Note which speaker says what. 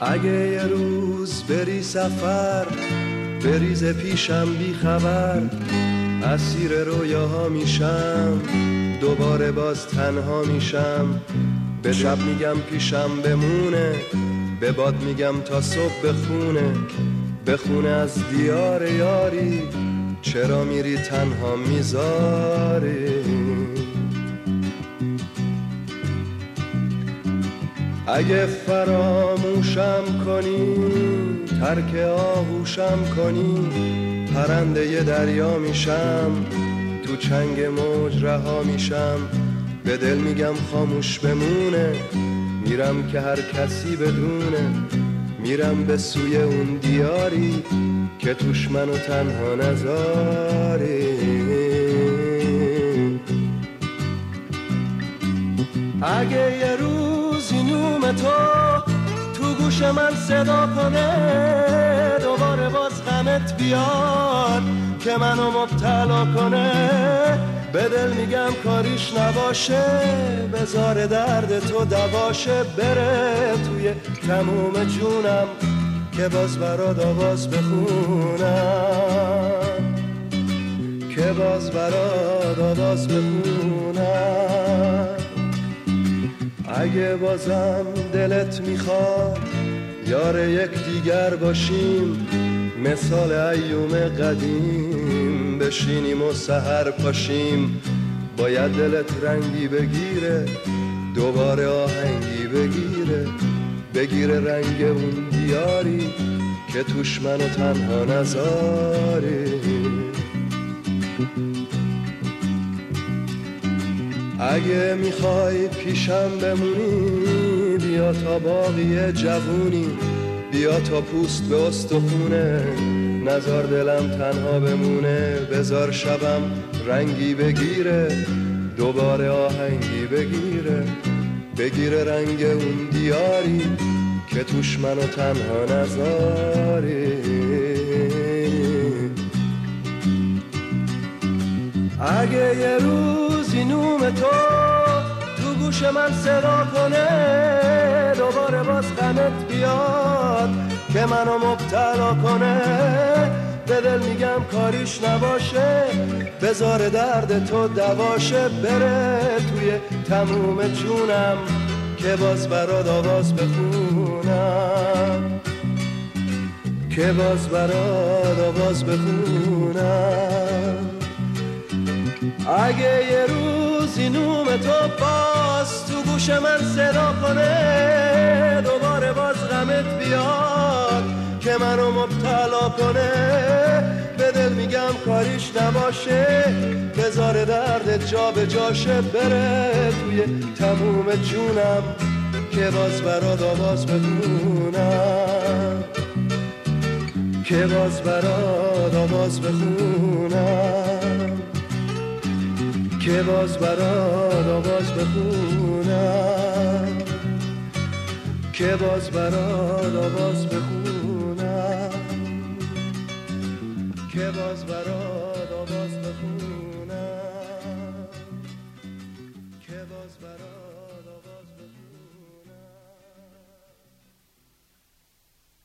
Speaker 1: اگه یه روز بری سفر بریز پیشم بی خبر اسیر رویاها میشم دوباره باز تنها میشم. به شب میگم پیشم بمونه به باد میگم تا صبح بخونه. بخونه از دیار یاری چرا میری تنها می‌ذاری؟ اگه فراموشم کنی ترک آهوشم کنی پرنده دریا میشم تو چنگ موج رها میشم به دل میگم خاموش بمونه میرم که هر کسی بدونه میرم به سوی اون دیاری که توش منو تنها نذاری اگه یه روز نیوم تو تو گوش من صدا کنه دوباره باز غمت بیاد که منو مبتلا کنه. به دل میگم کاریش نباشه بذار درد تو دواشه بره توی تموم جونم که باز برات آواز بخونم. که باز برات آواز بخونم. اگه بازم دلت می‌خواد یار یک دیگر باشیم مثال ایوم قدیم. بشینیم و سهر پاشیم باید دلت رنگی بگیره دوباره آهنگی بگیره. بگیره رنگ اون دیاری که توش منو تنها نذاری اگه می‌خوای پیشم بمونی بیا تا باقی جوونی. بیا تا پوست به استخونه نظر دلم تنها بمونه. بزار شبم رنگی بگیره دوباره آهنگی بگیره. بگیره رنگ اون دیاری که توش منو تنها نذاری. اگه یه روز تو تو گوش من صدا کنه دوباره باز غمت بیاد که منو مبتلا کنه. به دل میگم کاریش نباشه بذار درد تو دواشه بره توی تموم جونم که باز برات آواز بخونم. که باز برات آواز بخونم. اگه یه روزی نوم تو باز تو گوش من صدا کنه دوباره باز غمت بیاد که منو مبتلا کنه. به دل میگم کاریش نباشه بذار دردت جا به جاشه بره. توی تموم جونم که باز برات آواز بخونم. که باز برات آواز بخونم. که باز برات باز بخونم. که باز برات باز بخونم. که باز برات باز بخونم. که باز برات